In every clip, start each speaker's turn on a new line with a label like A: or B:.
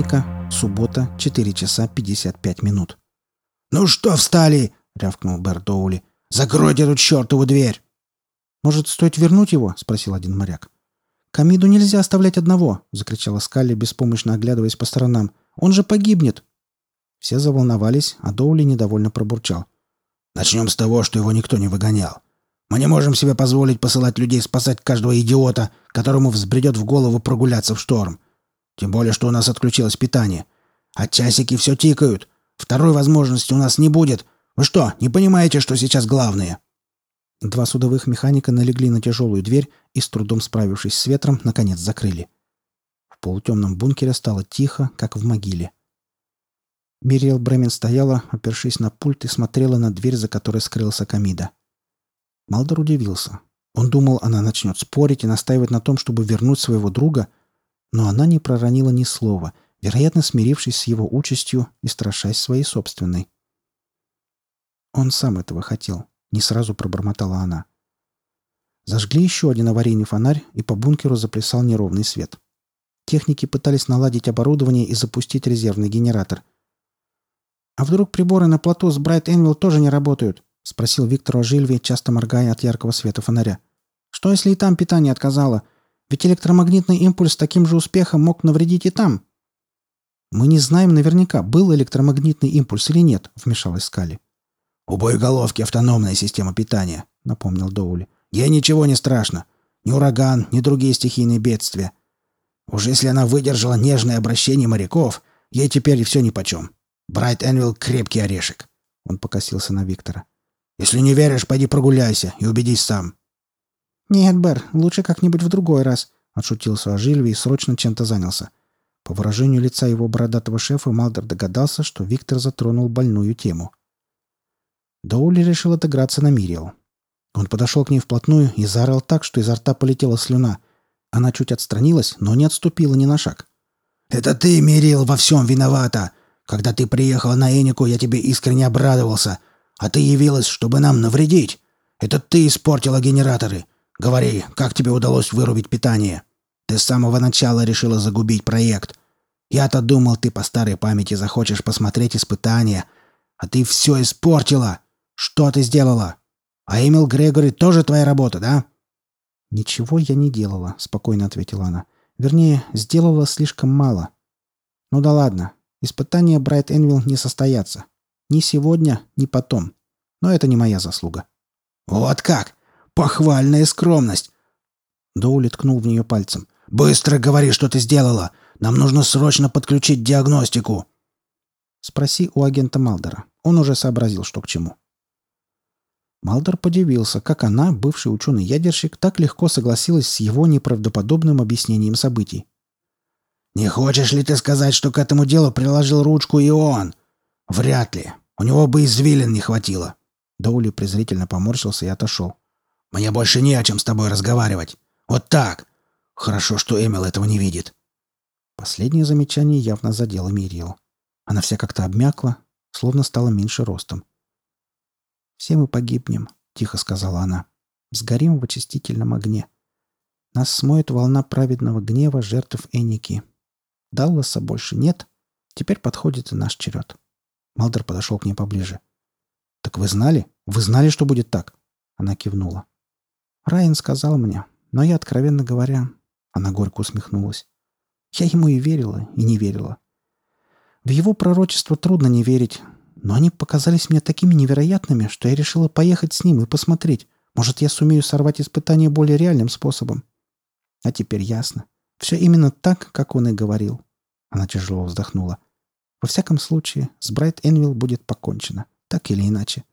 A: механика. Суббота, 4 часа 55 минут.
B: «Ну что встали?» — рявкнул Берт Доули. «Закройте эту чертову дверь!»
A: «Может, стоит вернуть его?» — спросил один моряк. «Камиду нельзя оставлять одного!» — закричала Скалли, беспомощно оглядываясь по сторонам. «Он же погибнет!» Все заволновались, а Доули недовольно пробурчал.
B: «Начнем с того, что его никто не выгонял. Мы не можем себе позволить посылать людей спасать каждого идиота, которому взбредет в голову прогуляться в шторм. Тем более, что у нас отключилось питание. А часики все тикают. Второй возможности у нас не будет. Вы что, не понимаете, что сейчас главное?»
A: Два судовых механика налегли на тяжелую дверь и, с трудом справившись с ветром, наконец закрыли. В полутемном бункере стало тихо, как в могиле. Мириэл Бремен стояла, опершись на пульт и смотрела на дверь, за которой скрылся Камида. Малдор удивился. Он думал, она начнет спорить и настаивать на том, чтобы вернуть своего друга, но она не проронила ни слова, вероятно, смирившись с его участью и страшась своей собственной. Он сам этого хотел, не сразу пробормотала она. Зажгли еще один аварийный фонарь, и по бункеру заплясал неровный свет. Техники пытались наладить оборудование и запустить резервный генератор. «А вдруг приборы на плоту с Брайт Энвилл тоже не работают?» — спросил Виктор Ожильви, часто моргая от яркого света фонаря. «Что, если и там питание отказало? Ведь электромагнитный импульс таким же успехом мог навредить и там». «Мы не знаем наверняка, был электромагнитный импульс или нет», — вмешалась Скали.
B: «У боеголовки автономная система питания», — напомнил Доули. «Ей ничего не страшно. Ни ураган, ни другие стихийные бедствия. Уж если она выдержала нежное обращение моряков, ей теперь и все нипочем. Брайт Энвилл — крепкий орешек». Он покосился на Виктора. Если не веришь, пойди прогуляйся и убедись сам».
A: «Нет, Бер, лучше как-нибудь в другой раз», — отшутился Ажильви и срочно чем-то занялся. По выражению лица его бородатого шефа Малдер догадался, что Виктор затронул больную тему. Доули решил отыграться на Мириэл. Он подошел к ней вплотную и заорал так, что изо рта полетела слюна. Она чуть отстранилась, но не отступила ни на шаг.
B: «Это ты, Мирил, во всем виновата! Когда ты приехала на Энику, я тебе искренне обрадовался. А ты явилась, чтобы нам навредить. Это ты испортила генераторы. Говори, как тебе удалось вырубить питание? Ты с самого начала решила загубить проект. Я-то думал, ты по старой памяти захочешь посмотреть испытания. А ты все испортила. Что ты сделала? А Эмил Грегори тоже твоя работа, да?»
A: «Ничего я не делала», — спокойно ответила она. «Вернее, сделала слишком мало». «Ну да ладно. Испытания Брайт Энвилл не состоятся. Ни сегодня, ни потом. Но это не моя заслуга.
B: «Вот как! Похвальная скромность!»
A: Доули ткнул в нее пальцем.
B: «Быстро говори, что ты сделала! Нам нужно срочно подключить диагностику!»
A: «Спроси у агента Малдера. Он уже сообразил, что к чему». Малдер подивился, как она, бывший ученый-ядерщик, так легко согласилась с его неправдоподобным объяснением событий.
B: «Не хочешь ли ты сказать, что к этому делу приложил ручку и он?» «Вряд ли. У него бы извилин не хватило».
A: Доули презрительно поморщился и отошел.
B: «Мне больше не о чем с тобой разговаривать. Вот так. Хорошо, что Эмил этого не видит».
A: Последнее замечание явно задело Мириэл. Она вся как-то обмякла, словно стала меньше ростом. «Все мы погибнем», — тихо сказала она. «Сгорим в очистительном огне. Нас смоет волна праведного гнева жертв Эники. Далласа больше нет. Теперь подходит и наш черед». Малдер подошел к ней поближе. «Так вы знали? Вы знали, что будет так?» Она кивнула. «Райан сказал мне, но я, откровенно говоря...» Она горько усмехнулась. «Я ему и верила, и не верила. В его пророчество трудно не верить, но они показались мне такими невероятными, что я решила поехать с ним и посмотреть. Может, я сумею сорвать испытание более реальным способом. А теперь ясно. Все именно так, как он и говорил». Она тяжело вздохнула. Во всяком случае, с Брайт Энвилл будет покончено, так или иначе.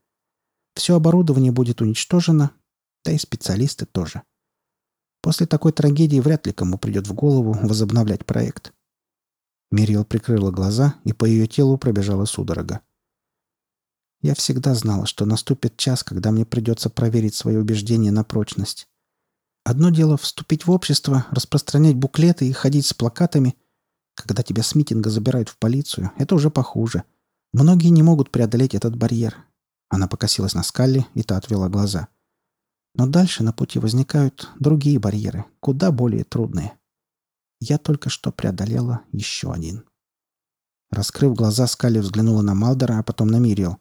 A: Все оборудование будет уничтожено, да и специалисты тоже. После такой трагедии вряд ли кому придет в голову возобновлять проект. Мириел прикрыла глаза, и по ее телу пробежала судорога. Я всегда знала, что наступит час, когда мне придется проверить свои убеждения на прочность. Одно дело вступить в общество, распространять буклеты и ходить с плакатами — когда тебя с митинга забирают в полицию, это уже похуже. Многие не могут преодолеть этот барьер. Она покосилась на Скалли, и та отвела глаза. Но дальше на пути возникают другие барьеры, куда более трудные. Я только что преодолела еще один. Раскрыв глаза, Скали взглянула на Малдера, а потом на Мириэл.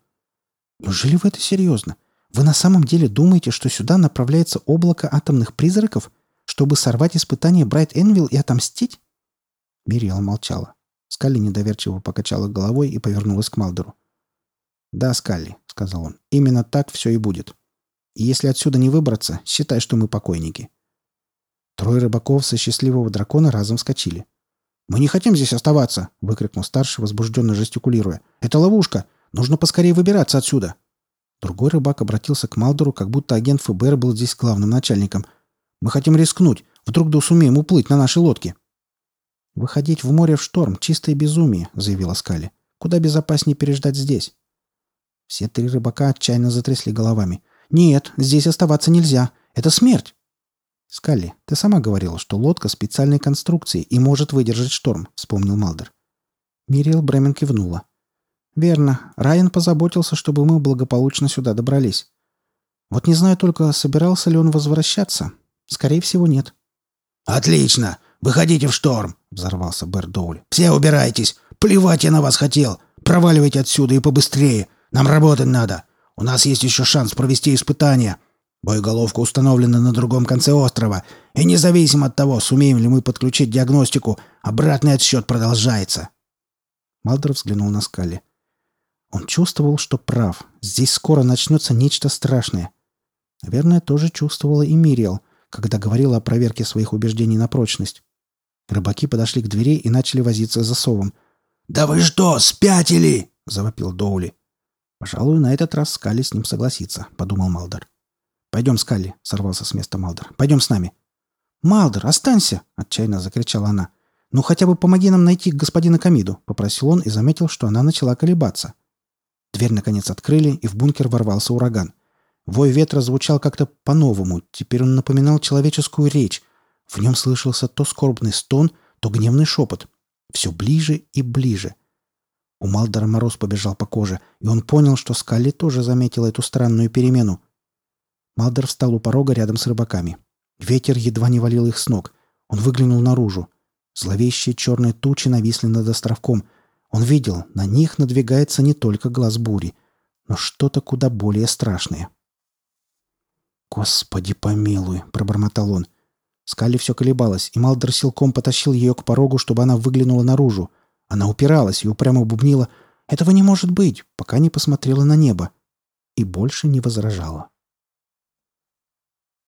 A: «Неужели вы это серьезно? Вы на самом деле думаете, что сюда направляется облако атомных призраков, чтобы сорвать испытание Брайт Энвилл и отомстить?» Мириэл молчала. Скалли недоверчиво покачала головой и повернулась к Малдеру. «Да, Скалли», — сказал он, — «именно так все и будет. И если отсюда не выбраться, считай, что мы покойники». Трое рыбаков со счастливого дракона разом вскочили. «Мы не хотим здесь оставаться!» — выкрикнул старший, возбужденно жестикулируя. «Это ловушка! Нужно поскорее выбираться отсюда!» Другой рыбак обратился к Малдору, как будто агент ФБР был здесь главным начальником. «Мы хотим рискнуть. Вдруг да сумеем уплыть на нашей лодке». «Выходить в море в шторм — чистое безумие», — заявила Скали. «Куда безопаснее переждать здесь?» Все три рыбака отчаянно затрясли головами. «Нет, здесь оставаться нельзя. Это смерть!» «Скалли, ты сама говорила, что лодка специальной конструкции и может выдержать шторм», — вспомнил Малдер. Мириэл Бремен кивнула. «Верно. Райан позаботился, чтобы мы благополучно сюда добрались. Вот не знаю только, собирался ли он возвращаться. Скорее всего, нет».
B: «Отлично! Выходите в шторм!» — взорвался Бэр. «Все убирайтесь! Плевать я на вас хотел! Проваливайте отсюда и побыстрее! Нам работать надо! У нас есть еще шанс провести испытания!» Боеголовка установлена на другом конце острова, и независимо от того, сумеем ли мы подключить диагностику, обратный отсчет продолжается.
A: Малдер взглянул на Скалли. Он чувствовал, что прав. Здесь скоро начнется нечто страшное. Наверное, тоже чувствовала и Мириэл, когда говорила о проверке своих убеждений на прочность. Рыбаки подошли к двери и начали возиться с засовом.
B: «Да вы что, спятили?» — завопил Доули.
A: «Пожалуй, на этот раз Скалли с ним согласится», — подумал Малдер. «Пойдем, Скалли», — сорвался с места Малдер. «Пойдем с нами». «Малдер, останься!» — отчаянно закричала она. «Ну хотя бы помоги нам найти господина Камиду», — попросил он и заметил, что она начала колебаться. Дверь, наконец, открыли, и в бункер ворвался ураган. Вой ветра звучал как-то по-новому, теперь он напоминал человеческую речь. В нем слышался то скорбный стон, то гневный шепот. Все ближе и ближе. У Малдора мороз побежал по коже, и он понял, что Скалли тоже заметила эту странную перемену. Малдер встал у порога рядом с рыбаками. Ветер едва не валил их с ног. Он выглянул наружу. Зловещие черные тучи нависли над островком. Он видел, на них надвигается не только глаз бури, но что-то куда более страшное. «Господи помилуй!» — пробормотал он. Скали все колебалась, и Малдер силком потащил ее к порогу, чтобы она выглянула наружу. Она упиралась и упрямо бубнила «Этого не может быть!» пока не посмотрела на небо и больше не возражала.